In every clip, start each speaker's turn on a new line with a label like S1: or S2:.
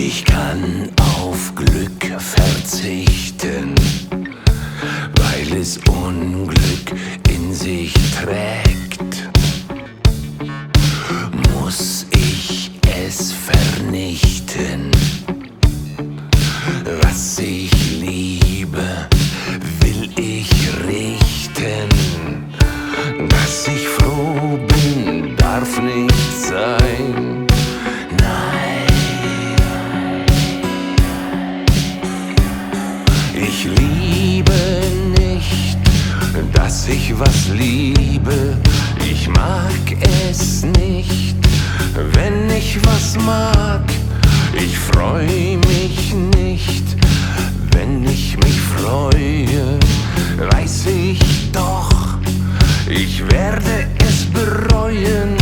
S1: Ich kann auf Glück verzichten, weil es Unglück in sich trägt. Muss ich es vernichten, was ich liebe, will ich richten. Dass ich froh bin, darf nicht liebe nicht, dass ich was liebe. Ich mag es nicht, wenn ich was mag. Ich freu mich nicht, wenn ich mich freue. Weiß ich doch, ich werde es bereuen.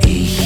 S1: ていい